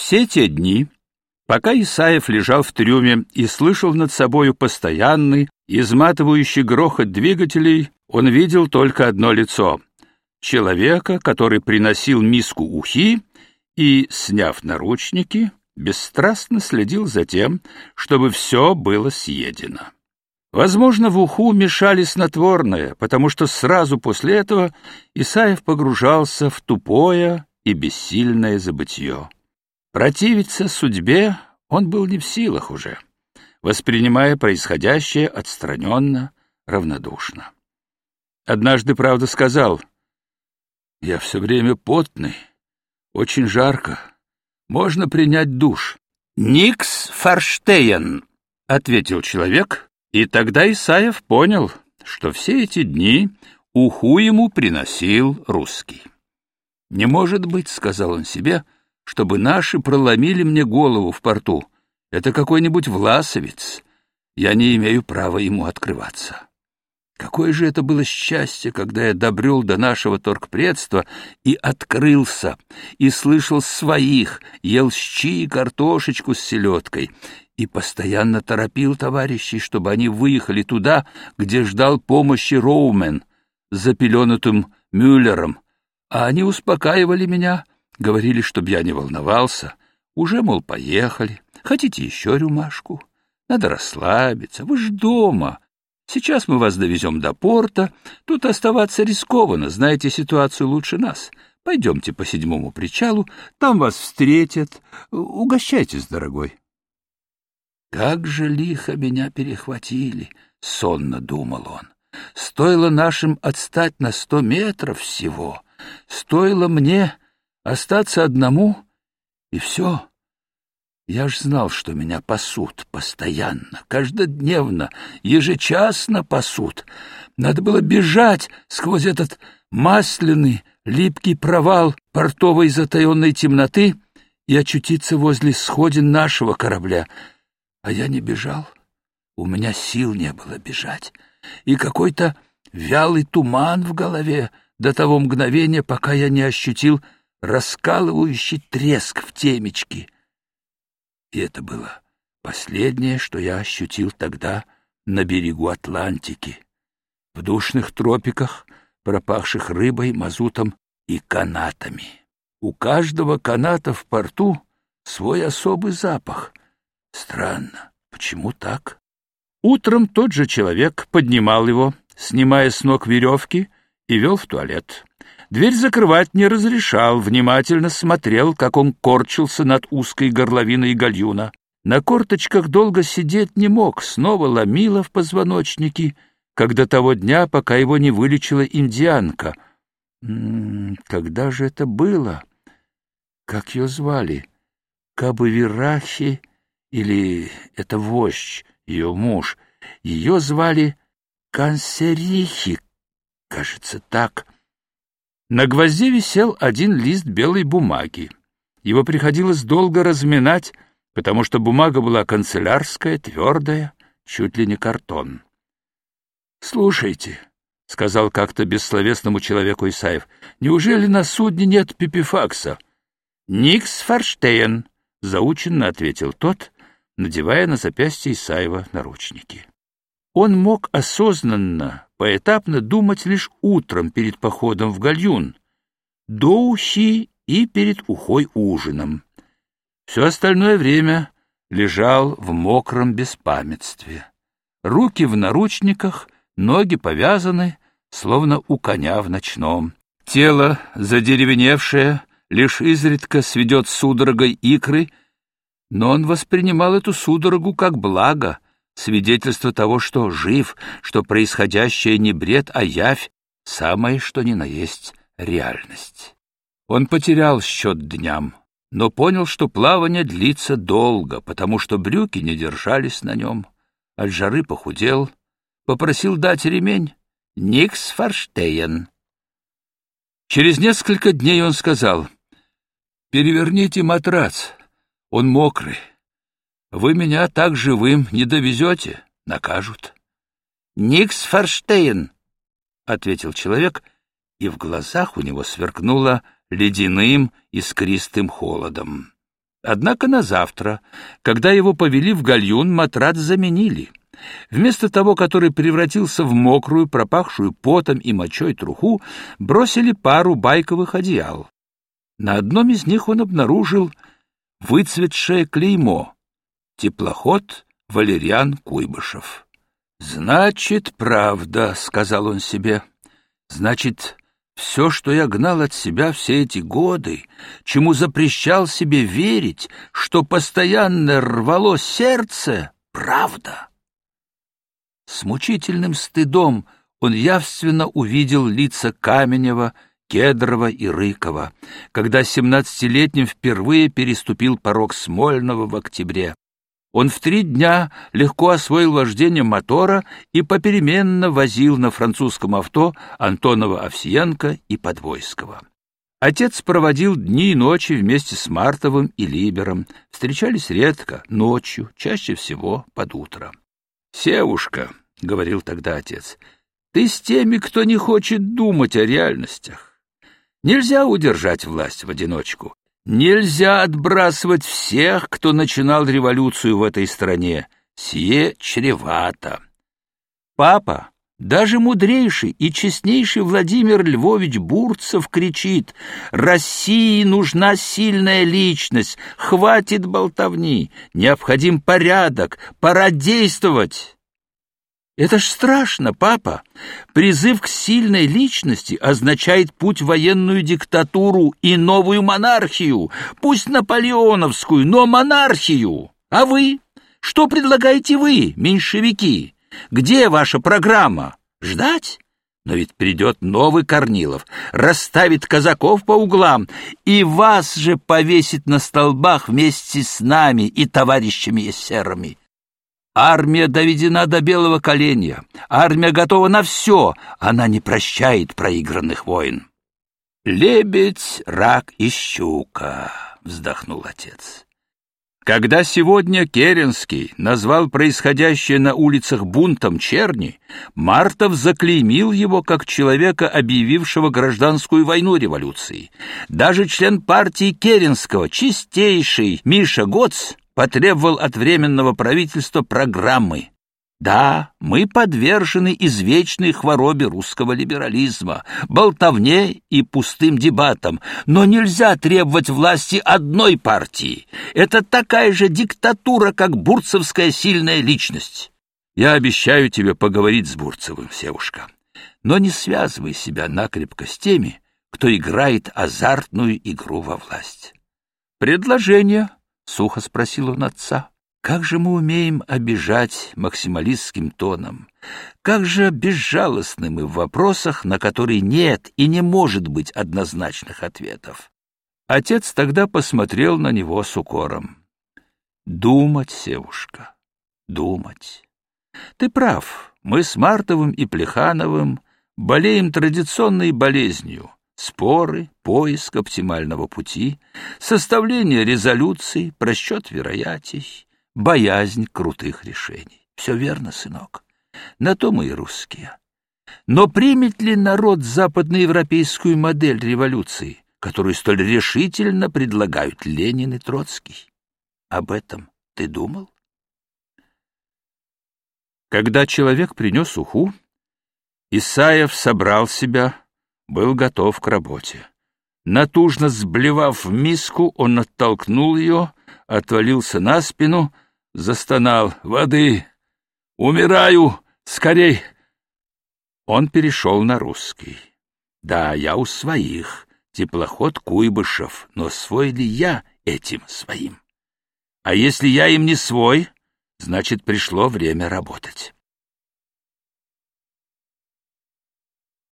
Все те дни, пока Исаев лежал в трюме и слышал над собою постоянный, изматывающий грохот двигателей, он видел только одно лицо — человека, который приносил миску ухи и, сняв наручники, бесстрастно следил за тем, чтобы все было съедено. Возможно, в уху мешали снотворное, потому что сразу после этого Исаев погружался в тупое и бессильное забытье. Противиться судьбе он был не в силах уже, воспринимая происходящее отстраненно, равнодушно. Однажды, правда, сказал, «Я все время потный, очень жарко, можно принять душ». «Никс Форштейн», — ответил человек, и тогда Исаев понял, что все эти дни уху ему приносил русский. «Не может быть», — сказал он себе, — «чтобы наши проломили мне голову в порту. Это какой-нибудь власовец. Я не имею права ему открываться». Какое же это было счастье, когда я добрел до нашего торгпредства и открылся, и слышал своих, ел щи и картошечку с селедкой, и постоянно торопил товарищей, чтобы они выехали туда, где ждал помощи Роумен запеленутым Мюллером, а они успокаивали меня, говорили, чтобы я не волновался, уже, мол, поехали, хотите еще рюмашку? Надо расслабиться, вы ж дома, Сейчас мы вас довезем до порта. Тут оставаться рискованно, знаете ситуацию лучше нас. Пойдемте по седьмому причалу, там вас встретят. Угощайтесь, дорогой. Как же лихо меня перехватили, — сонно думал он. Стоило нашим отстать на сто метров всего. Стоило мне остаться одному, и все. Я ж знал, что меня пасут постоянно, каждодневно, ежечасно пасут. Надо было бежать сквозь этот масляный, липкий провал портовой затаенной темноты и очутиться возле сходин нашего корабля. А я не бежал. У меня сил не было бежать. И какой-то вялый туман в голове до того мгновения, пока я не ощутил раскалывающий треск в темечке — и это было последнее, что я ощутил тогда на берегу Атлантики, в душных тропиках, пропахших рыбой, мазутом и канатами. У каждого каната в порту свой особый запах. Странно, почему так? Утром тот же человек поднимал его, снимая с ног веревки, и вел в туалет. Дверь закрывать не разрешал, внимательно смотрел, как он корчился над узкой горловиной гальюна. На корточках долго сидеть не мог, снова ломило в позвоночнике, как до того дня, пока его не вылечила индианка. М -м, когда же это было? Как ее звали? Кабы или это вождь, ее муж? Ее звали Кансерихи, кажется, так — на гвозде висел один лист белой бумаги. Его приходилось долго разминать, потому что бумага была канцелярская, твердая, чуть ли не картон. «Слушайте», — сказал как-то бессловесному человеку Исаев, — «неужели на судне нет пипифакса?» «Никс Форштейн», — заученно ответил тот, надевая на запястье Исаева наручники. Он мог осознанно, поэтапно думать лишь утром перед походом в гальюн, до ухи и перед ухой ужином. Все остальное время лежал в мокром беспамятстве. Руки в наручниках, ноги повязаны, словно у коня в ночном. Тело, задеревеневшее, лишь изредка сведет судорогой икры, но он воспринимал эту судорогу как благо — свидетельство того, что жив, что происходящее не бред, а явь, самое что ни на есть реальность. Он потерял счет дням, но понял, что плавание длится долго, потому что брюки не держались на нем. От жары похудел, попросил дать ремень. Никс Форштейн. Через несколько дней он сказал, «Переверните матрац, он мокрый, вы меня так живым не довезете, накажут. — Никс Форштейн, — ответил человек, и в глазах у него сверкнуло ледяным искристым холодом. Однако на завтра, когда его повели в гальюн, матрац заменили. Вместо того, который превратился в мокрую, пропахшую потом и мочой труху, бросили пару байковых одеял. На одном из них он обнаружил выцветшее клеймо «Теплоход Валериан Куйбышев». «Значит, правда», — сказал он себе. «Значит, все, что я гнал от себя все эти годы, чему запрещал себе верить, что постоянно рвало сердце, правда». С мучительным стыдом он явственно увидел лица Каменева, Кедрова и Рыкова, когда семнадцатилетним впервые переступил порог Смольного в октябре. Он в три дня легко освоил вождение мотора и попеременно возил на французском авто Антонова Овсиенко и Подвойского. Отец проводил дни и ночи вместе с Мартовым и Либером. Встречались редко, ночью, чаще всего под утро. «Севушка», — говорил тогда отец, — «ты с теми, кто не хочет думать о реальностях. Нельзя удержать власть в одиночку. Нельзя отбрасывать всех, кто начинал революцию в этой стране. Сие чревато. Папа, даже мудрейший и честнейший Владимир Львович Бурцев кричит «России нужна сильная личность, хватит болтовни, необходим порядок, пора действовать». Это ж страшно, папа. Призыв к сильной личности означает путь в военную диктатуру и новую монархию, пусть наполеоновскую, но монархию. А вы? Что предлагаете вы, меньшевики? Где ваша программа? Ждать? Но ведь придет новый Корнилов, расставит казаков по углам и вас же повесит на столбах вместе с нами и товарищами эсерами. Армия доведена до белого коленя. Армия готова на все. Она не прощает проигранных войн. «Лебедь, рак и щука», — вздохнул отец. Когда сегодня Керенский назвал происходящее на улицах бунтом черни, Мартов заклеймил его как человека, объявившего гражданскую войну революции. Даже член партии Керенского, чистейший Миша Гоц, потребовал от Временного правительства программы. Да, мы подвержены извечной хворобе русского либерализма, болтовне и пустым дебатам, но нельзя требовать власти одной партии. Это такая же диктатура, как бурцевская сильная личность. Я обещаю тебе поговорить с Бурцевым, Севушка, но не связывай себя накрепко с теми, кто играет азартную игру во власть. Предложение сухо спросил он отца. Как же мы умеем обижать максималистским тоном? Как же безжалостны мы в вопросах, на которые нет и не может быть однозначных ответов? Отец тогда посмотрел на него с укором. Думать, Севушка, думать. Ты прав, мы с Мартовым и Плехановым болеем традиционной болезнью, споры, поиск оптимального пути, составление резолюций, просчет вероятий, боязнь крутых решений. Все верно, сынок. На то мы и русские. Но примет ли народ западноевропейскую модель революции, которую столь решительно предлагают Ленин и Троцкий? Об этом ты думал? Когда человек принес уху, Исаев собрал себя, был готов к работе. Натужно сблевав в миску, он оттолкнул ее, отвалился на спину, застонал. «Воды! Умираю! Скорей!» Он перешел на русский. «Да, я у своих. Теплоход Куйбышев. Но свой ли я этим своим? А если я им не свой, значит, пришло время работать».